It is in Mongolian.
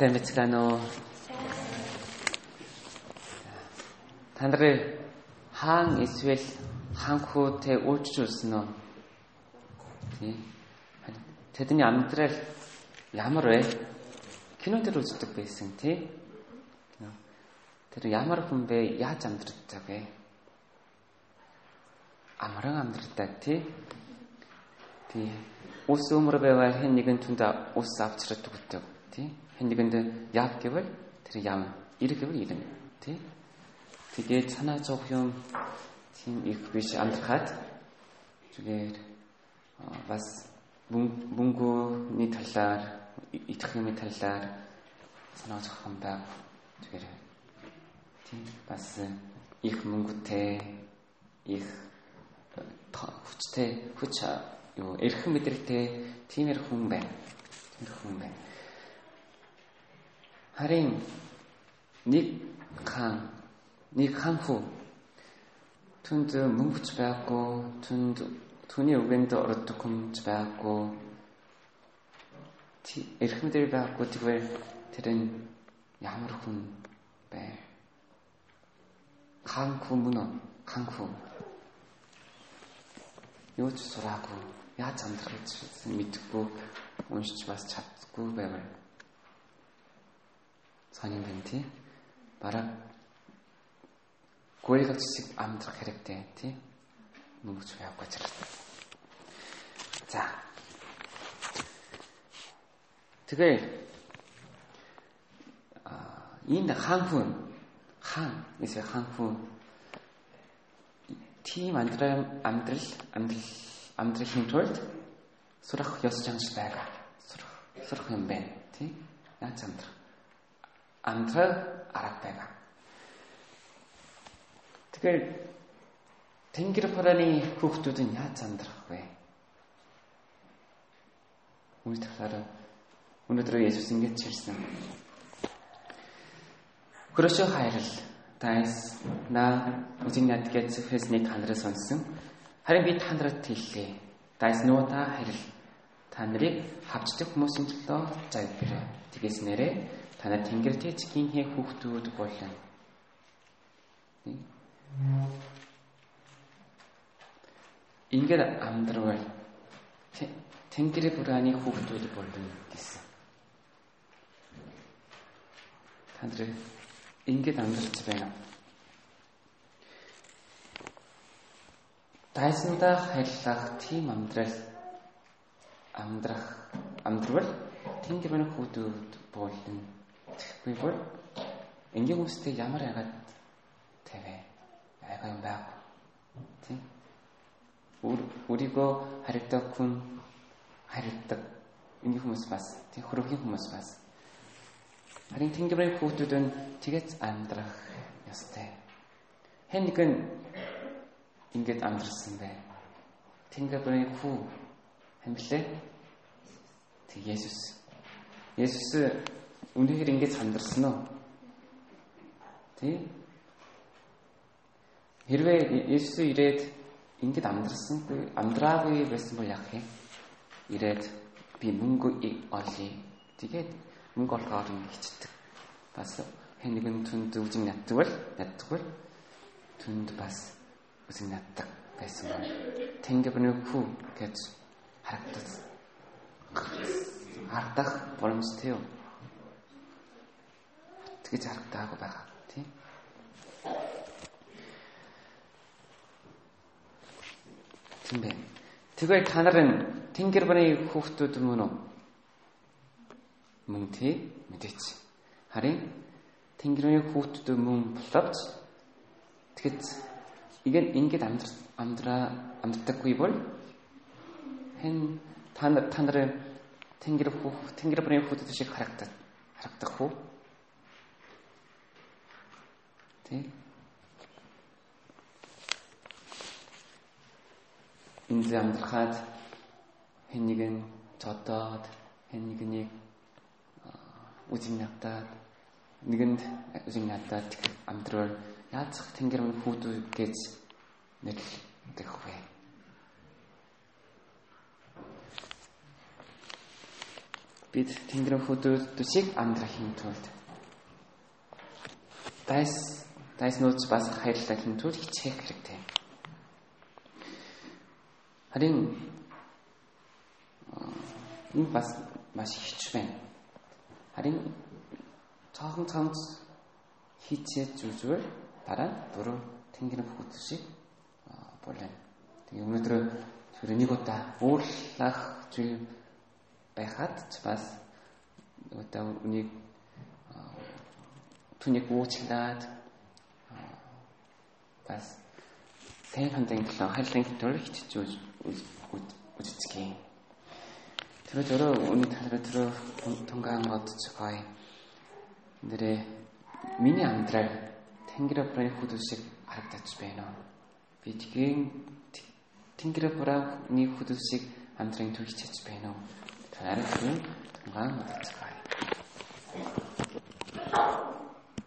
сайн байцгаана уу? Та нарын хаан эсвэл хаанхуутэй үйлчлүүлсэн үү? Тий. Тэдний амьдрал ямар вэ? Кино дээр үздэг байсан тий. Тэр ямар хүн бэ? Яаж амьдрдаг вэ? Амаран амьдрдаг тий. Тий. Ус өмөр байвал хэн нэгэн түнд ус авчирдаг гэдэг тий. Хэн нэгэнд яав гэвэл тэр яам. Ирэх гэвэл ирнэ тий. Тэгээд санаа зовх юм тийм их биш амьдрахад зүгээр бас бүнгүүний талаар идэх юмны талаар санаа зовх юм байна. Тэгэхээр тийм бас их мөнгөтэй их хүчтэй хүч юу эрхэм мэдрэлтэй тиймэр хүн байна. Тиймэр хүн байна. Харин нэг хаан нэг ханху түнд мөнгөч байхгүй түнд түүний үгэнд ордог хүмж байхгүй эрхмэдэр байхгүй тэгвэл тэр нь ямар хүн бэ ханху мөн ханху юу ч сураагүй яаж амьдрах гэж мэдгүй уншиж бас чаддгүй байвал сонин байна тий бараг гуйгалж шиг амьдрах хэрэгтэй тий мөнгөч явах гэж байна. За. Тэгээ а энэ хаан хүн хаан эсвэл хаан хүн тийм амьдрал амьдрал амьдрал амьдрахын тулд сурах ёс занш байгаа. Сурах сурах юм байна тий яаж амьдрах амьдрал арга байгаа. Тэгэхээр Тэнгэр хурааны хүүхдүүд нь яаж амьдрах вэ? Үнэхээр өнөөдөр Есүс ингэж хэлсэн. Хөрөшөө хайрал тайс на үзин над гэж хэлсний та нараас сонсон. Харин би та нарт хэллээ. Тайс нуу та хайрал та нарыг хавчдаг хүмүүсийн төлөө залбираа. Тэгээс нэрээ та нар Тэнгэр тэжгийн хүүхдүүд болно. Ингээд амьдрал Тэнгэр бурааны хүүхдүүд болно гэсэн. Та нар ингээд амьдарч байна. Дайсандаа хайрлах тийм амьдрал амьдрах амьдрал Тэнгэр бурааны хүүхдүүд болно. Тэгвэл энгийн хүмүүстэй ямар ягаад тавэ? Айгаа юм баг. Тийм. Үр өөрийгөө харигдаг хүн харигдаг энгийн хүмүүс бас тийм хөрөхийн хүмүүс бас. Харин тэнгэрийн хүүхдүүд нь тэгэц амьдрах ёстой. Хэн нэгэн ингэж амьдрсан бай. Тэнгэрийн хүү хэмблээ. Тэг Есүс. Есүс үнэхээр ингэж амьдрсан уу? Тий? Хэрвээ Есүс ирээд ингээд амьдрсангүй амьдраагүй байсан бол яах юм? Ирээд би мөнгө олъё. Тэгээд мөнгө олохоор ингэ хичдэг. Бас хэн нэгэн түнд үзэн яддаг бол яддаг бол түнд бас үзэн яддаг байсан бол тэнгэрний хүү гэж харагдаж хардах боломжтой юу? Тэгэж харагдаагүй байгаа тийм. Тийм байна. Тэгвэл та нар нь Тэнгэр баны хүүхдүүд мөн үү? Мөн тий мэдээч. Харин Тэнгэр баны хүүхдүүд мөн боловч тэгэд igen ингэж амьдр амьдраа амьдрдаггүй бол хэн та нар та нар Тэнгэр хүү Тэнгэр баны хүүхдүүд шиг харагдах харагдах уу? Тий энд амьдрахад хэн нэгэн цодоод хэн нэгнийг үзэн ятаад нэгэнд үзэн ятаад амьдрал яацх тэнгэр мөн хүүдүүд гэж нэрлэх вэ? бид Тэнгэрийн хүүхдүүдийг амьдрахын тулд дайс дайснууч бас хайрлахын тулд хичээх хэрэгтэй. Харин энэ бас маш хич байна. Харин цаахан цамц хийчээ зүжвэр дараа дөрөв тэнгэрийн хүүхд шиг болоо. Тэгээ өнөөдөр тэр нэг удаа уурлах зүйл байхад бас одоо үнийг түүнийг уучлаад бас сайн хандын төлөө хайрлын төлөө хичээж үзчихье. Тэр төрөө үний талаар төрөө тунгаан бодож гоё. Нэрээ миний амьдрал Тэнгэр бүрийн хөдөл шиг харагдаж байна уу? Би тгийн Тэнгэр бүрийн хөдөл шиг амьдрын түүхийч байна уу? Танаар тунгаан бодож гоё.